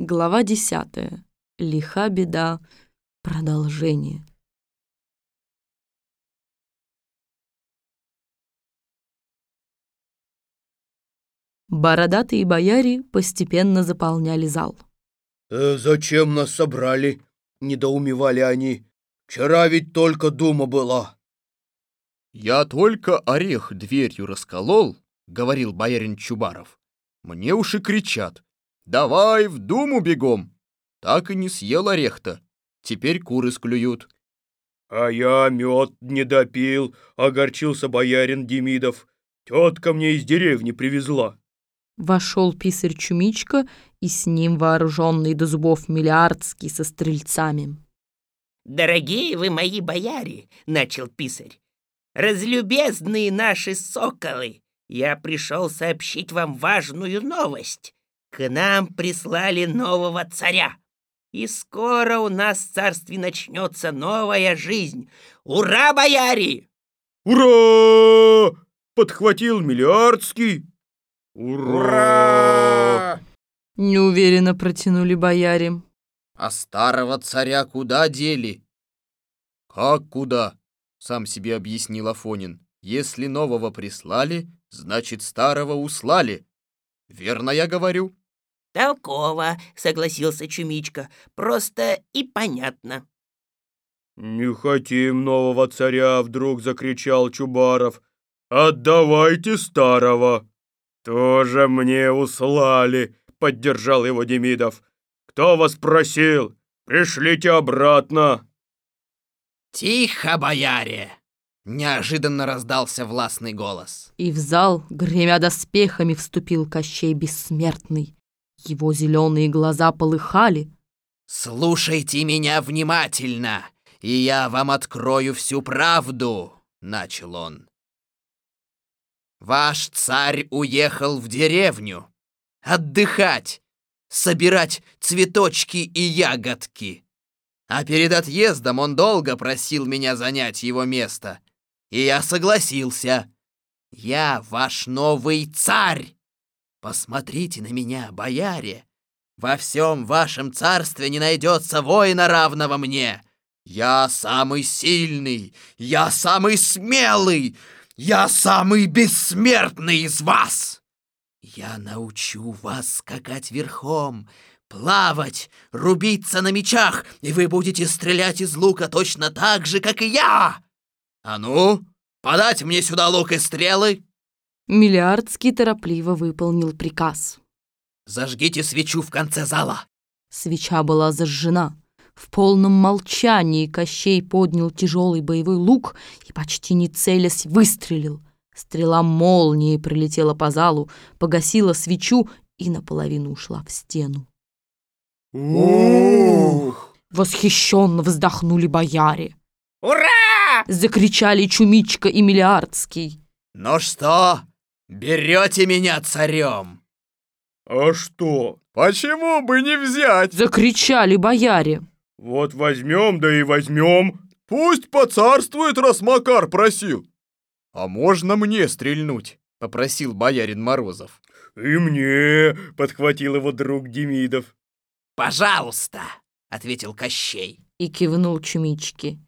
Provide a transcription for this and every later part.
Глава десятая. Лиха беда. Продолжение. Бородатые бояре постепенно заполняли зал. «Э, «Зачем нас собрали?» — недоумевали они. «Вчера ведь только дума была». «Я только орех дверью расколол», — говорил боярин Чубаров. «Мне уж и кричат. Давай в думу бегом!» Так и не съел орех-то. Теперь куры склюют. «А я мед не допил», — огорчился боярин Демидов. «Тетка мне из деревни привезла». Вошел писарь Чумичка и с ним вооруженный до зубов Миллиардский со стрельцами. «Дорогие вы мои бояре!» — начал писарь. «Разлюбезные наши соколы! Я пришел сообщить вам важную новость. К нам прислали нового царя. И скоро у нас в царстве начнется новая жизнь. Ура, бояре!» «Ура!» — подхватил Миллиардский. «Ура!» Неуверенно протянули бояре. А старого царя куда дели? Как куда? Сам себе объяснил Афонин. Если нового прислали, значит старого услали. Верно я говорю? «Толково», — согласился Чумичка. «Просто и понятно». «Не хотим нового царя!» — вдруг закричал Чубаров. «Отдавайте старого!» «Тоже мне услали!» — поддержал его Демидов. «Кто вас просил? Пришлите обратно!» «Тихо, бояре!» — неожиданно раздался властный голос. И в зал, гремя доспехами, вступил Кощей Бессмертный. Его зеленые глаза полыхали. «Слушайте меня внимательно, и я вам открою всю правду», — начал он. «Ваш царь уехал в деревню отдыхать, собирать цветочки и ягодки. А перед отъездом он долго просил меня занять его место, и я согласился. Я ваш новый царь!» Посмотрите на меня, бояре! Во всем вашем царстве не найдется воина равного мне! Я самый сильный, я самый смелый, я самый бессмертный из вас! Я научу вас скакать верхом, плавать, рубиться на мечах, и вы будете стрелять из лука точно так же, как и я! А ну, подать мне сюда лук и стрелы!» Миллиардский торопливо выполнил приказ. «Зажгите свечу в конце зала!» Свеча была зажжена. В полном молчании Кощей поднял тяжелый боевой лук и, почти не целясь, выстрелил. Стрела молнией пролетела по залу, погасила свечу и наполовину ушла в стену. «Ух!» Восхищенно вздохнули бояре. «Ура!» Закричали Чумичка и Миллиардский. «Ну что, берете меня царем?» «А что? Почему бы не взять? Закричали бояре. Вот возьмем, да и возьмем!» Пусть поцарствует, раз Макар просил. А можно мне стрельнуть? Попросил боярин Морозов. «И мне!» — подхватил его друг Демидов. «Пожалуйста!» — ответил Кощей. И кивнул Чумичке.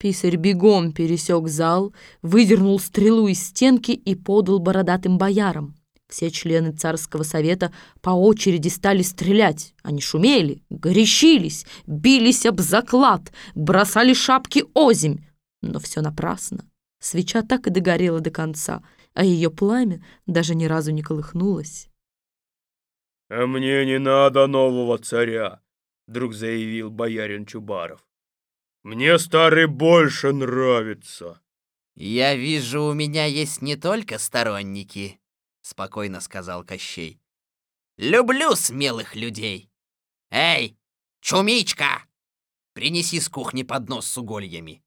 Писарь бегом пересек зал, выдернул стрелу из стенки и подал бородатым боярам. Все члены царского совета по очереди стали стрелять. Они шумели, горячились, бились об заклад, бросали шапки озимь. Но все напрасно. Свеча так и догорела до конца, а ее пламя даже ни разу не колыхнулось. «А мне не надо нового царя», — вдруг заявил боярин Чубаров. «Мне старый больше нравится». «Я вижу, у меня есть не только сторонники», — спокойно сказал Кощей. «Люблю смелых людей. Эй, Чумичка, принеси с кухни поднос с угольями».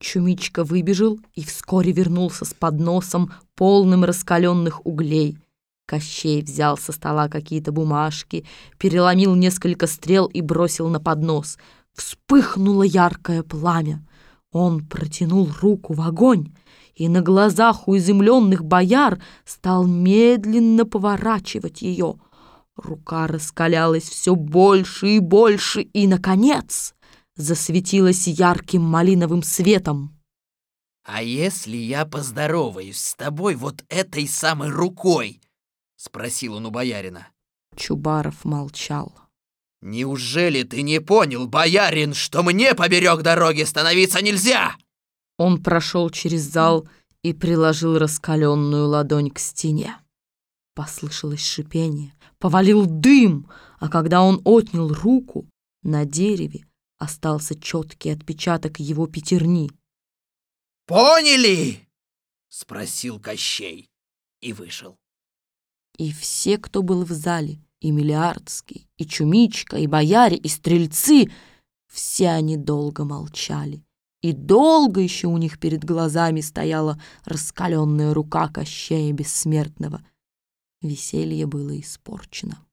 Чумичка выбежал и вскоре вернулся с подносом, полным раскаленных углей. Кощей взял со стола какие-то бумажки, переломил несколько стрел и бросил на поднос. Вспыхнуло яркое пламя. Он протянул руку в огонь и на глазах у изумленных бояр стал медленно поворачивать ее. Рука раскалялась все больше и больше, и, наконец, засветилась ярким малиновым светом. «А если я поздороваюсь с тобой вот этой самой рукой?» — спросил он у боярина. Чубаров молчал. «Неужели ты не понял, боярин, что мне поберег дороги становиться нельзя?» Он прошел через зал и приложил раскаленную ладонь к стене. Послышалось шипение, повалил дым, а когда он отнял руку, на дереве остался четкий отпечаток его пятерни. «Поняли?» — спросил Кощей и вышел. И все, кто был в зале, и Миллиардский, и Чумичка, и бояре, и стрельцы, все они долго молчали. И долго еще у них перед глазами стояла раскаленная рука Кощея Бессмертного. Веселье было испорчено.